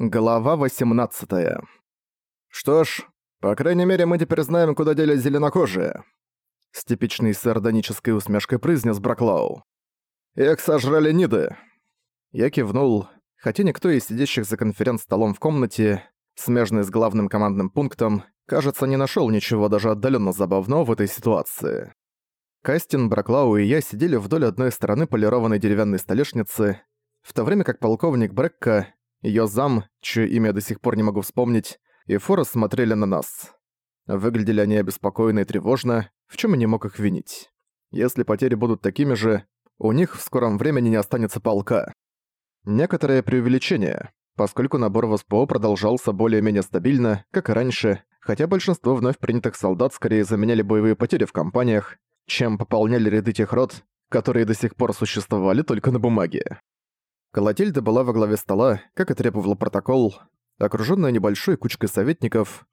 Глава 18 «Что ж, по крайней мере, мы теперь знаем, куда делись зеленокожие», с типичной сардонической усмешкой произнес Браклау. «Их сожрали Ниды». Я кивнул, хотя никто из сидящих за конференц-столом в комнате, смежной с главным командным пунктом, кажется, не нашел ничего даже отдаленно забавного в этой ситуации. Кастин, Браклау и я сидели вдоль одной стороны полированной деревянной столешницы, в то время как полковник Брекка Её зам, чье имя до сих пор не могу вспомнить, и Форрес смотрели на нас. Выглядели они обеспокоенно и тревожно, в чем я не мог их винить. Если потери будут такими же, у них в скором времени не останется полка. Некоторое преувеличение, поскольку набор в СПО продолжался более-менее стабильно, как и раньше, хотя большинство вновь принятых солдат скорее заменяли боевые потери в компаниях, чем пополняли ряды тех рот, которые до сих пор существовали только на бумаге. Колотильда была во главе стола, как и требовал протокол, окружённая небольшой кучкой советников,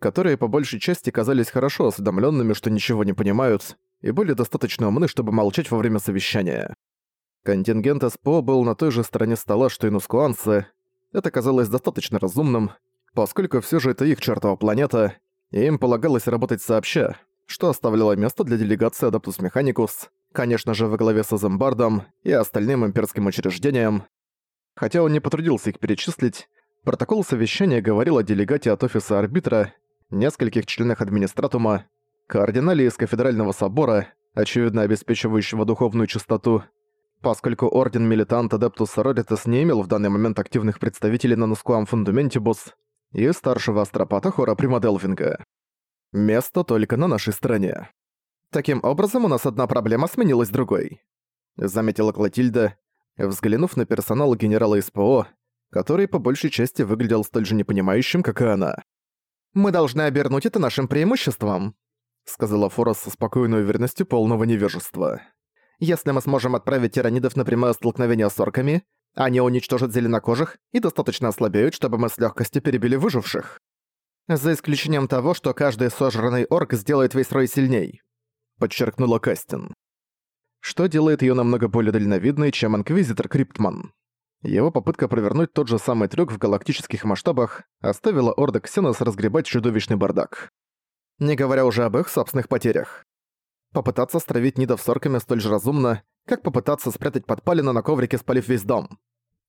которые по большей части казались хорошо осведомлёнными, что ничего не понимают, и были достаточно умны, чтобы молчать во время совещания. Контингент СПО был на той же стороне стола, что и нускуанцы. Это казалось достаточно разумным, поскольку всё же это их чертова планета, и им полагалось работать сообща, что оставляло место для делегации Adaptus Mechanicus, Конечно же, во главе с Азембардом и остальным имперским учреждениям. Хотя он не потрудился их перечислить, протокол совещания говорил о делегате от офиса арбитра, нескольких членах администратума, кардинале из кафедрального собора, очевидно обеспечивающего духовную чистоту, поскольку Орден Милитант Адептус Сороритас не имел в данный момент активных представителей на Нускуам Фундаментибус и старшего астропата Хора Примаделвинга. Место только на нашей стороне. Таким образом, у нас одна проблема сменилась другой. Заметила Клотильда, взглянув на персонал генерала СПО, который по большей части выглядел столь же непонимающим, как и она. «Мы должны обернуть это нашим преимуществом», сказала Форос со спокойной уверенностью полного невежества. «Если мы сможем отправить тиранидов на прямое столкновение с орками, они уничтожат зеленокожих и достаточно ослабеют, чтобы мы с легкостью перебили выживших. За исключением того, что каждый сожранный орк сделает весь рой сильней подчеркнула Кастин. Что делает её намного более дальновидной, чем Инквизитор Криптман. Его попытка провернуть тот же самый трюк в галактических масштабах оставила Орда Ксенос разгребать чудовищный бардак. Не говоря уже об их собственных потерях. Попытаться стравить Нидов с орками столь же разумно, как попытаться спрятать подпалина на коврике, спалив весь дом.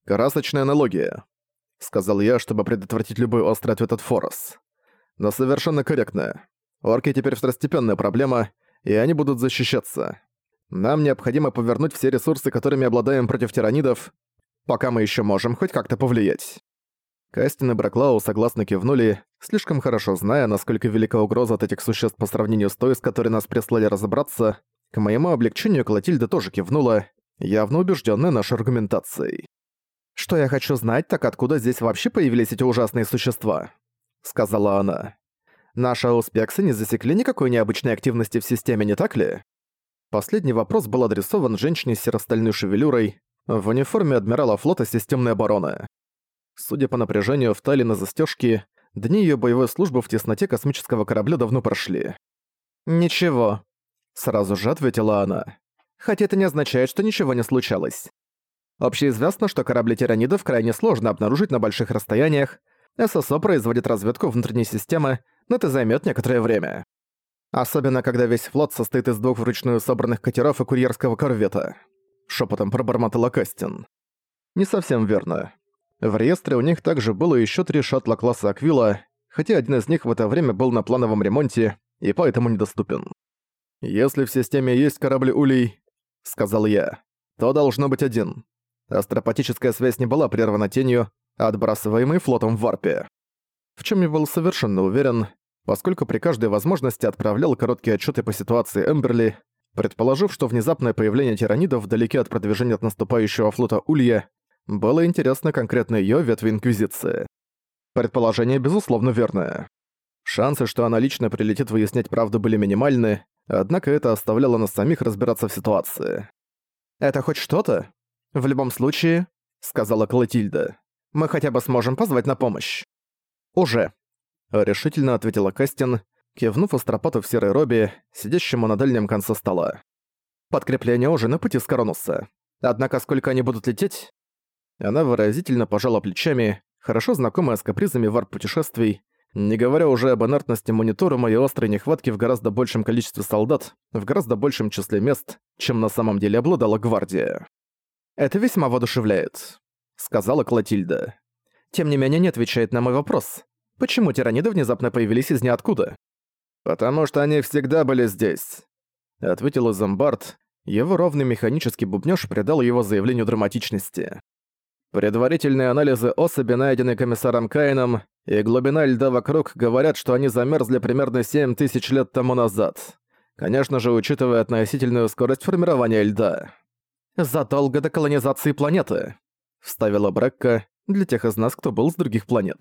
«Красочная аналогия», — сказал я, чтобы предотвратить любой острый ответ от Форос. «Но совершенно корректная. Орки теперь второстепенная проблема, и они будут защищаться. Нам необходимо повернуть все ресурсы, которыми обладаем против тиранидов, пока мы еще можем хоть как-то повлиять». Кастин и Браклау согласно кивнули, слишком хорошо зная, насколько велика угроза от этих существ по сравнению с той, с которой нас прислали разобраться. К моему облегчению Клотильда тоже кивнула, явно убежденная нашей аргументацией. «Что я хочу знать, так откуда здесь вообще появились эти ужасные существа?» — сказала она. Наши ауспексы не засекли никакой необычной активности в системе, не так ли? Последний вопрос был адресован женщине с серостальной шевелюрой в униформе адмирала флота системной обороны. Судя по напряжению в талии на застежке, дни ее боевой службы в тесноте космического корабля давно прошли. «Ничего», — сразу же ответила она. «Хотя это не означает, что ничего не случалось. Общеизвестно, что корабли тиранидов крайне сложно обнаружить на больших расстояниях, ССО производит разведку внутренней системы, но это займет некоторое время. Особенно, когда весь флот состоит из двух вручную собранных катеров и курьерского корвета. Шепотом пробормотала Кастин. Не совсем верно. В реестре у них также было еще три шаттла класса Аквила, хотя один из них в это время был на плановом ремонте и поэтому недоступен. «Если в системе есть корабль Улей», — сказал я, — «то должно быть один». Астропатическая связь не была прервана тенью, отбрасываемой флотом в варпе в чем я был совершенно уверен, поскольку при каждой возможности отправлял короткие отчеты по ситуации Эмберли, предположив, что внезапное появление тиранидов вдалеке от продвижения от наступающего флота Улья было интересно конкретно ее ветви Инквизиции. Предположение, безусловно, верное. Шансы, что она лично прилетит выяснять правду, были минимальны, однако это оставляло нас самих разбираться в ситуации. «Это хоть что-то? В любом случае», — сказала Клотильда, — «мы хотя бы сможем позвать на помощь». «Уже», — решительно ответила Кастин, кивнув астропату в серой робе, сидящему на дальнем конце стола. «Подкрепление уже на пути с Коронуса. Однако сколько они будут лететь?» Она выразительно пожала плечами, хорошо знакомая с капризами варп-путешествий, не говоря уже об инертности мониторума и острой нехватке в гораздо большем количестве солдат, в гораздо большем числе мест, чем на самом деле обладала гвардия. «Это весьма воодушевляет», — сказала Клотильда. «Тем не менее не отвечает на мой вопрос. Почему тираниды внезапно появились из ниоткуда?» «Потому что они всегда были здесь», — ответил Изамбард. Его ровный механический бубнёж придал его заявлению драматичности. Предварительные анализы особи, найденные комиссаром Кайном, и глубина льда вокруг говорят, что они замерзли примерно 7 тысяч лет тому назад. Конечно же, учитывая относительную скорость формирования льда. «Задолго до колонизации планеты», — вставила Брекка для тех из нас, кто был с других планет.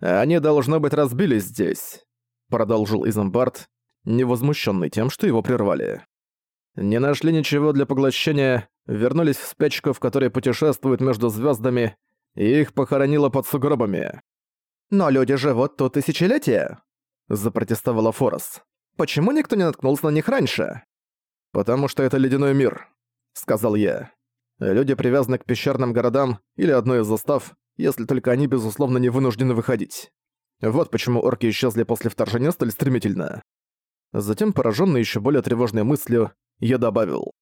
«Они, должно быть, разбились здесь», — продолжил Изамбард, невозмущенный тем, что его прервали. «Не нашли ничего для поглощения, вернулись в спячку, в которой путешествуют между звездами, и их похоронило под сугробами. «Но люди живут тут тысячелетия», — запротестовала Форос. «Почему никто не наткнулся на них раньше?» «Потому что это ледяной мир», — сказал я. «Люди привязаны к пещерным городам или одной из застав, если только они, безусловно, не вынуждены выходить. Вот почему орки исчезли после вторжения столь стремительно». Затем, пораженный еще более тревожной мыслью, я добавил.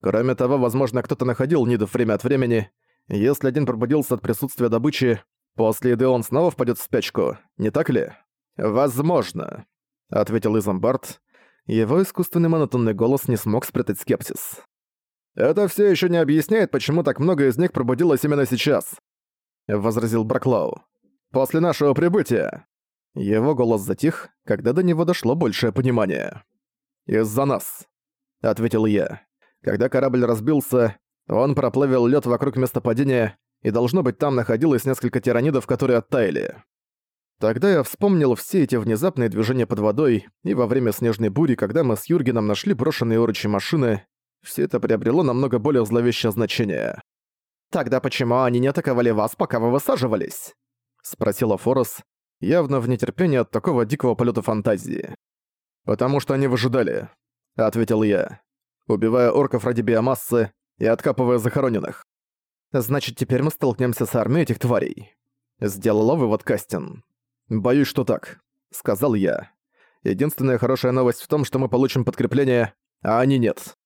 Кроме того, возможно, кто-то находил Нидов время от времени. Если один пробудился от присутствия добычи, после еды он снова впадет в спячку, не так ли? Возможно, ответил Изамбард. Его искусственный монотонный голос не смог спрятать скепсис. Это все еще не объясняет, почему так много из них пробудилось именно сейчас, возразил Браклау. После нашего прибытия. Его голос затих, когда до него дошло большее понимание. «Из-за нас», — ответил я. Когда корабль разбился, он проплавил лед вокруг места падения, и должно быть там находилось несколько тиранидов, которые оттаяли. Тогда я вспомнил все эти внезапные движения под водой, и во время снежной бури, когда мы с Юргеном нашли брошенные орочи машины, все это приобрело намного более зловещее значение. «Тогда почему они не атаковали вас, пока вы высаживались?» — спросила Форос, явно в нетерпении от такого дикого полета фантазии. «Потому что они выжидали», — ответил я убивая орков ради биомассы и откапывая захороненных. Значит, теперь мы столкнемся с армией этих тварей. Сделала вывод Кастин. Боюсь, что так, сказал я. Единственная хорошая новость в том, что мы получим подкрепление, а они нет.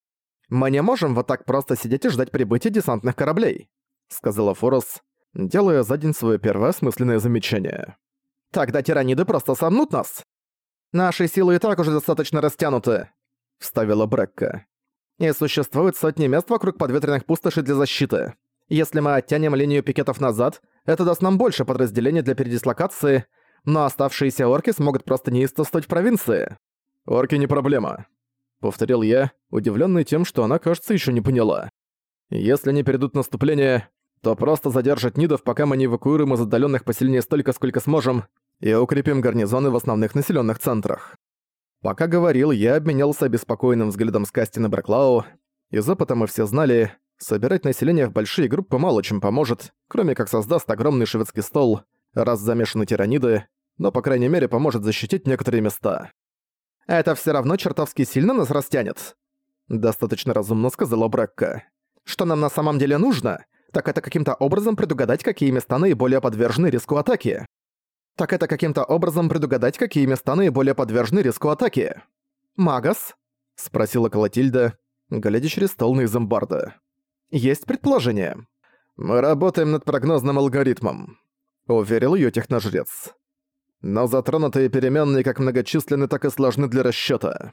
Мы не можем вот так просто сидеть и ждать прибытия десантных кораблей, сказала Форос, делая за день свое первое осмысленное замечание. Тогда тираниды просто сомнут нас. Наши силы и так уже достаточно растянуты, вставила Брекка и существует сотни мест вокруг подветренных пустошей для защиты. Если мы оттянем линию пикетов назад, это даст нам больше подразделений для передислокации, но оставшиеся орки смогут просто неистовствовать в провинции. «Орки не проблема», — повторил я, удивленный тем, что она, кажется, еще не поняла. «Если они перейдут наступление, то просто задержат Нидов, пока мы не эвакуируем из отдаленных поселений столько, сколько сможем, и укрепим гарнизоны в основных населенных центрах. Пока говорил, я обменялся обеспокоенным взглядом с Касти на Браклау. Из опыта мы все знали, собирать население в большие группы мало чем поможет, кроме как создаст огромный шведский стол, раз замешаны тираниды, но, по крайней мере, поможет защитить некоторые места. «Это все равно чертовски сильно нас растянет», — достаточно разумно сказала Брекка. «Что нам на самом деле нужно, так это каким-то образом предугадать, какие места наиболее подвержены риску атаки так это каким-то образом предугадать, какие места наиболее подвержены риску атаки. «Магас?» — спросила Колотильда, глядя через стол на Изамбарда. «Есть предположение?» «Мы работаем над прогнозным алгоритмом», — уверил её техножрец. «Но затронутые переменные как многочисленны, так и сложны для расчёта.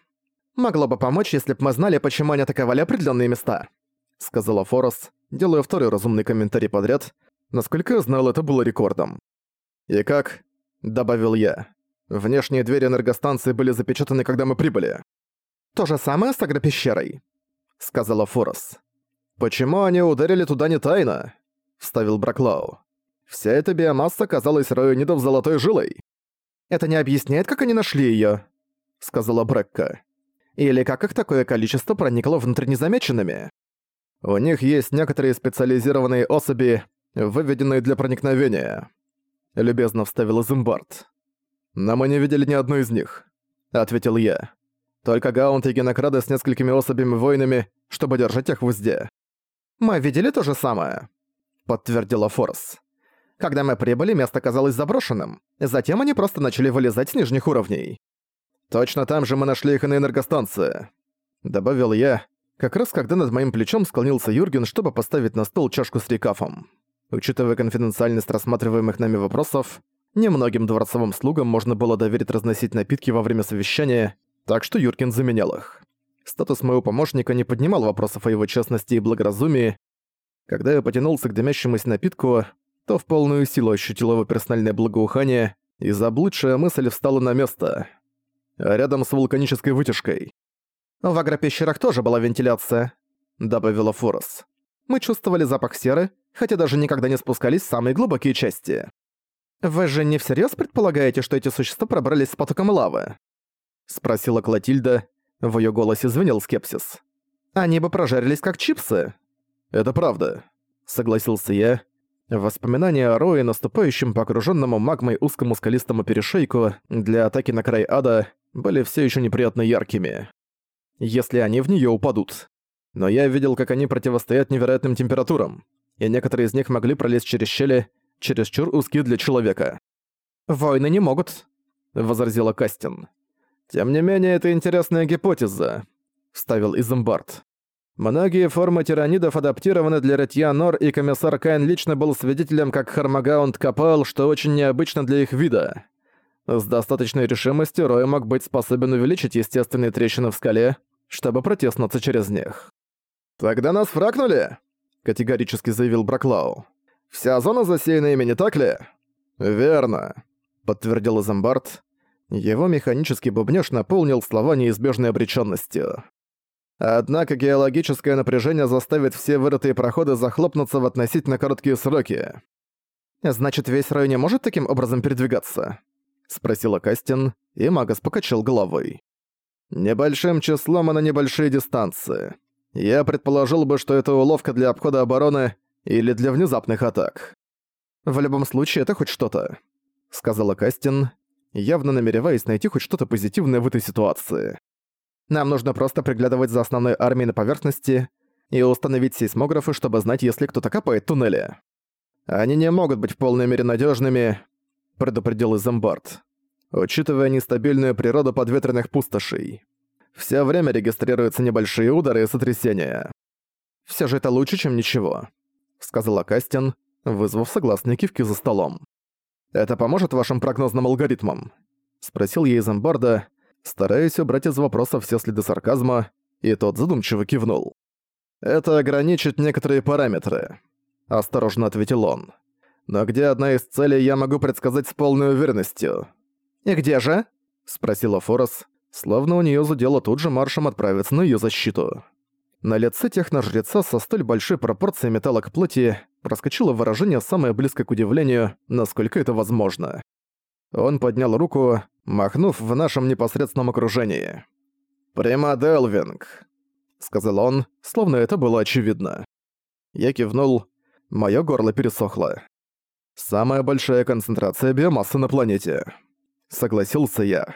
Могло бы помочь, если бы мы знали, почему они атаковали определённые места», — сказала Форос, делая второй разумный комментарий подряд. Насколько я знал, это было рекордом. «И как?» — добавил я. «Внешние двери энергостанции были запечатаны, когда мы прибыли». «То же самое с агропещерой», — сказала Форос. «Почему они ударили туда не тайно?» — вставил Браклау. «Вся эта биомасса казалась Роюнидов золотой жилой». «Это не объясняет, как они нашли её», — сказала Брекка. «Или как их такое количество проникло внутрь незамеченными?» «У них есть некоторые специализированные особи, выведенные для проникновения», — любезно вставил Изымбард. «Но мы не видели ни одной из них», — ответил я. «Только Гаунт и Генокрады с несколькими особями-воинами, чтобы держать их в узде». «Мы видели то же самое», — подтвердила Форс. Когда мы прибыли, место казалось заброшенным. Затем они просто начали вылезать с нижних уровней. Точно там же мы нашли их и на энергостанции. Добавил я, как раз когда над моим плечом склонился Юрген, чтобы поставить на стол чашку с рекафом. Учитывая конфиденциальность рассматриваемых нами вопросов, немногим дворцовым слугам можно было доверить разносить напитки во время совещания, так что Юрген заменял их. Статус моего помощника не поднимал вопросов о его честности и благоразумии. Когда я потянулся к дымящемуся напитку, то в полную силу ощутил его персональное благоухание, и заблудшая мысль встала на место. А рядом с вулканической вытяжкой. «В агропещерах тоже была вентиляция», — добавила Форос. «Мы чувствовали запах серы, хотя даже никогда не спускались в самые глубокие части». «Вы же не всерьёз предполагаете, что эти существа пробрались с потоком лавы?» — спросила Клотильда. В её голосе звенел скепсис. «Они бы прожарились как чипсы». «Это правда», — согласился я, Воспоминания о Рое, наступающем по окружённому магмой узкому скалистому перешейку для атаки на край ада, были все еще неприятно яркими. Если они в нее упадут. Но я видел, как они противостоят невероятным температурам, и некоторые из них могли пролезть через щели, чересчур узкие для человека. «Войны не могут», — возразила Кастин. «Тем не менее, это интересная гипотеза», — вставил Изумбард. Многие формы тиранидов адаптированы для рытья нор, и комиссар Кайн лично был свидетелем, как Хармагаунд копал, что очень необычно для их вида. С достаточной решимостью Рой мог быть способен увеличить естественные трещины в скале, чтобы протеснуться через них. «Тогда нас фракнули?» — категорически заявил Браклау. «Вся зона засеяна ими, не так ли?» «Верно», — подтвердил Изамбард. Его механический бубнёж наполнил слова неизбежной обречённостью. Однако геологическое напряжение заставит все вырытые проходы захлопнуться в относительно короткие сроки. «Значит, весь район не может таким образом передвигаться?» — спросила Кастин, и Магас покачал головой. «Небольшим числом и на небольшие дистанции. Я предположил бы, что это уловка для обхода обороны или для внезапных атак». «В любом случае, это хоть что-то», — сказала Кастин, явно намереваясь найти хоть что-то позитивное в этой ситуации. Нам нужно просто приглядывать за основной армией на поверхности и установить сейсмографы, чтобы знать, если кто-то копает туннели. Они не могут быть в полной мере надежными, предупредил Изамбард, учитывая нестабильную природу подветренных пустошей. Все время регистрируются небольшие удары и сотрясения. Все же это лучше, чем ничего», — сказала Кастин, вызвав согласные кивки за столом. «Это поможет вашим прогнозным алгоритмам?» — спросил я Изамбарда, стараясь убрать из вопроса все следы сарказма, и тот задумчиво кивнул. «Это ограничит некоторые параметры», — осторожно ответил он. «Но где одна из целей я могу предсказать с полной уверенностью?» «И где же?» — спросила Форос, словно у неё зудело тут же маршем отправиться на её защиту. На лице техножреца со столь большой пропорцией металла к плоти проскочило выражение самое близкое к удивлению, насколько это возможно. Он поднял руку, махнув в нашем непосредственном окружении. «Прима Делвинг», — сказал он, словно это было очевидно. Я кивнул, моё горло пересохло. «Самая большая концентрация биомассы на планете», — согласился я.